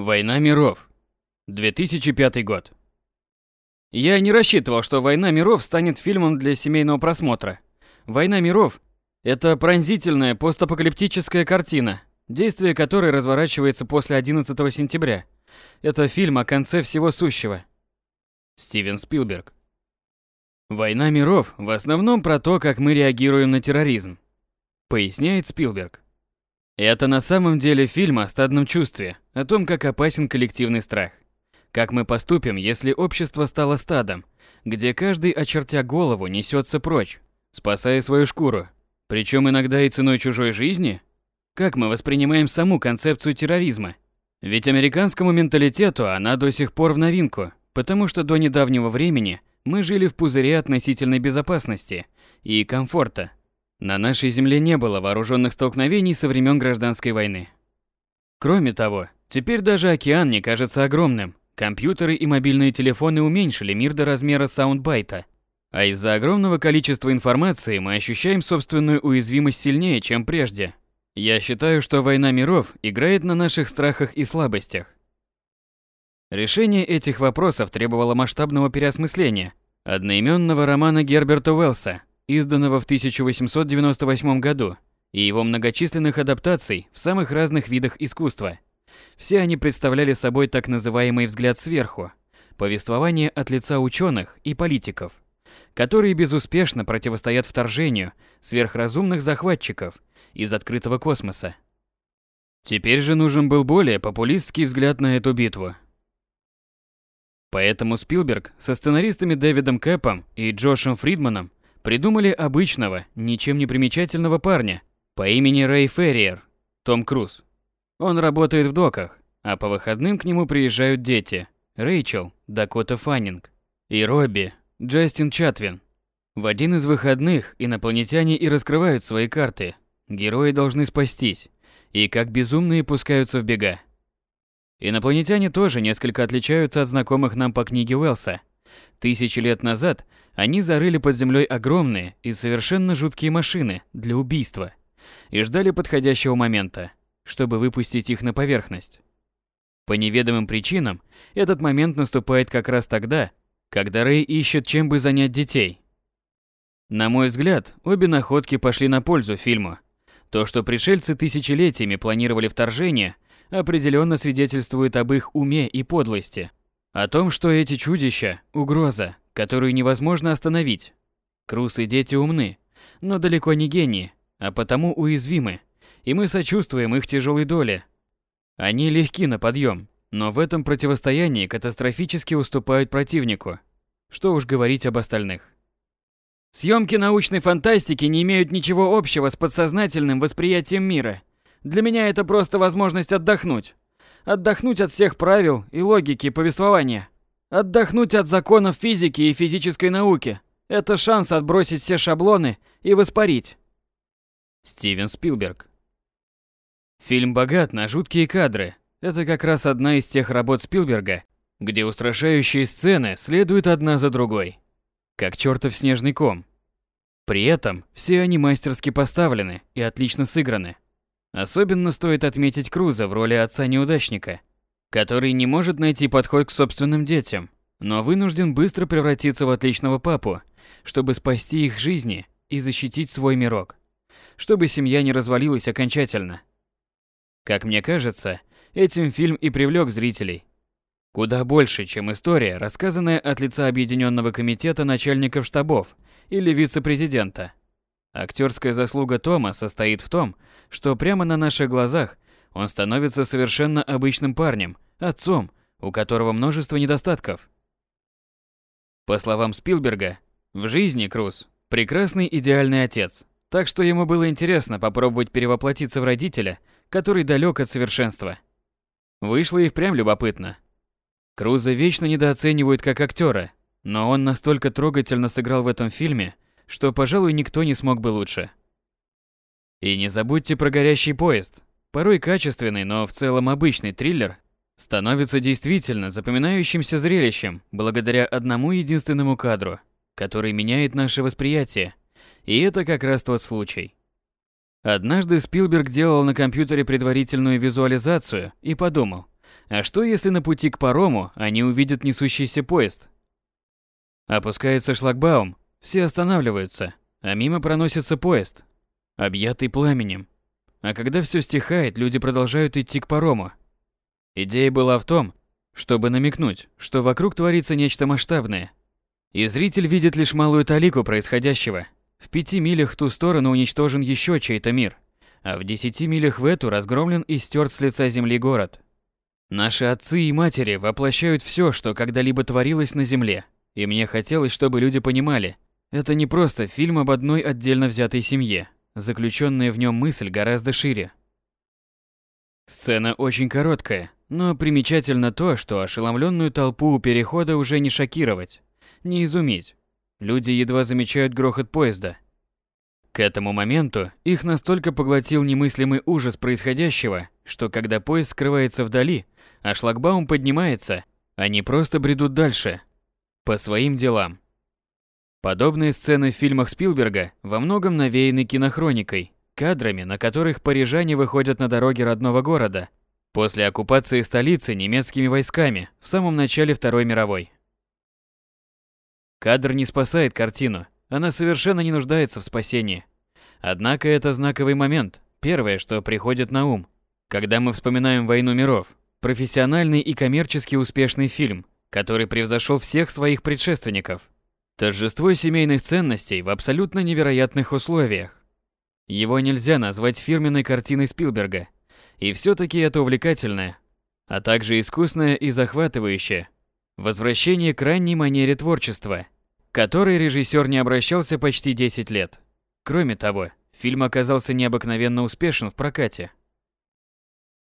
Война миров. 2005 год. Я не рассчитывал, что «Война миров» станет фильмом для семейного просмотра. «Война миров» — это пронзительная постапокалиптическая картина, действие которой разворачивается после 11 сентября. Это фильм о конце всего сущего. Стивен Спилберг. «Война миров» в основном про то, как мы реагируем на терроризм, поясняет Спилберг. Это на самом деле фильм о стадном чувстве, о том, как опасен коллективный страх. Как мы поступим, если общество стало стадом, где каждый, очертя голову, несется прочь, спасая свою шкуру, причем иногда и ценой чужой жизни? Как мы воспринимаем саму концепцию терроризма? Ведь американскому менталитету она до сих пор в новинку, потому что до недавнего времени мы жили в пузыре относительной безопасности и комфорта, на нашей земле не было вооруженных столкновений со времен гражданской войны. Кроме того, теперь даже океан не кажется огромным. Компьютеры и мобильные телефоны уменьшили мир до размера саундбайта. А из-за огромного количества информации мы ощущаем собственную уязвимость сильнее, чем прежде. Я считаю, что война миров играет на наших страхах и слабостях. Решение этих вопросов требовало масштабного переосмысления одноименного романа Герберта Уэллса изданного в 1898 году, и его многочисленных адаптаций в самых разных видах искусства. Все они представляли собой так называемый взгляд сверху, повествование от лица ученых и политиков, которые безуспешно противостоят вторжению сверхразумных захватчиков из открытого космоса. Теперь же нужен был более популистский взгляд на эту битву. Поэтому Спилберг со сценаристами Дэвидом Кэпом и Джошем Фридманом Придумали обычного, ничем не примечательного парня по имени Рэй Ферриер, Том Круз. Он работает в доках, а по выходным к нему приезжают дети. Рэйчел, Дакота Фаннинг и Робби, Джастин Чатвин. В один из выходных инопланетяне и раскрывают свои карты. Герои должны спастись, и как безумные пускаются в бега. Инопланетяне тоже несколько отличаются от знакомых нам по книге Уэлса. Тысячи лет назад они зарыли под землей огромные и совершенно жуткие машины для убийства и ждали подходящего момента, чтобы выпустить их на поверхность. По неведомым причинам этот момент наступает как раз тогда, когда Рэй ищет чем бы занять детей. На мой взгляд, обе находки пошли на пользу фильму. То, что пришельцы тысячелетиями планировали вторжение, определенно свидетельствует об их уме и подлости. О том, что эти чудища – угроза, которую невозможно остановить. Крус и дети умны, но далеко не гении, а потому уязвимы, и мы сочувствуем их тяжелой доле. Они легки на подъем, но в этом противостоянии катастрофически уступают противнику. Что уж говорить об остальных. Съемки научной фантастики не имеют ничего общего с подсознательным восприятием мира. Для меня это просто возможность отдохнуть. Отдохнуть от всех правил и логики повествования. Отдохнуть от законов физики и физической науки – это шанс отбросить все шаблоны и воспарить. Стивен Спилберг Фильм богат на жуткие кадры. Это как раз одна из тех работ Спилберга, где устрашающие сцены следуют одна за другой, как чертов снежный ком. При этом все они мастерски поставлены и отлично сыграны. Особенно стоит отметить Круза в роли отца-неудачника – который не может найти подход к собственным детям, но вынужден быстро превратиться в отличного папу, чтобы спасти их жизни и защитить свой мирок, чтобы семья не развалилась окончательно. Как мне кажется, этим фильм и привлек зрителей. Куда больше, чем история, рассказанная от лица Объединенного комитета начальников штабов или вице-президента. Актерская заслуга Тома состоит в том, что прямо на наших глазах он становится совершенно обычным парнем, отцом, у которого множество недостатков. По словам Спилберга, в жизни Круз – прекрасный идеальный отец, так что ему было интересно попробовать перевоплотиться в родителя, который далек от совершенства. Вышло и впрямь любопытно. Круза вечно недооценивают как актера, но он настолько трогательно сыграл в этом фильме, что, пожалуй, никто не смог бы лучше. И не забудьте про горящий поезд. Порой качественный, но в целом обычный триллер становится действительно запоминающимся зрелищем благодаря одному единственному кадру, который меняет наше восприятие. И это как раз тот случай. Однажды Спилберг делал на компьютере предварительную визуализацию и подумал, А что если на пути к парому они увидят несущийся поезд? Опускается шлагбаум, все останавливаются, а мимо проносится поезд, объятый пламенем. А когда все стихает, люди продолжают идти к парому. Идея была в том, чтобы намекнуть, что вокруг творится нечто масштабное. И зритель видит лишь малую талику происходящего. В пяти милях в ту сторону уничтожен еще чей-то мир, а в десяти милях в эту разгромлен и стерт с лица земли город. Наши отцы и матери воплощают все, что когда-либо творилось на земле. И мне хотелось, чтобы люди понимали, это не просто фильм об одной отдельно взятой семье. Заключенная в нем мысль гораздо шире. Сцена очень короткая, но примечательно то, что ошеломленную толпу у перехода уже не шокировать, не изумить. Люди едва замечают грохот поезда. К этому моменту их настолько поглотил немыслимый ужас происходящего, что когда поезд скрывается вдали, а шлагбаум поднимается, они просто бредут дальше, по своим делам. Подобные сцены в фильмах Спилберга во многом навеяны кинохроникой, кадрами, на которых парижане выходят на дороги родного города после оккупации столицы немецкими войсками в самом начале Второй мировой. Кадр не спасает картину, она совершенно не нуждается в спасении. Однако это знаковый момент, первое, что приходит на ум, когда мы вспоминаем «Войну миров», профессиональный и коммерчески успешный фильм, который превзошел всех своих предшественников. Торжество семейных ценностей в абсолютно невероятных условиях. Его нельзя назвать фирменной картиной Спилберга, и все-таки это увлекательное, а также искусное и захватывающее возвращение к ранней манере творчества, которой режиссер не обращался почти 10 лет. Кроме того, фильм оказался необыкновенно успешен в прокате.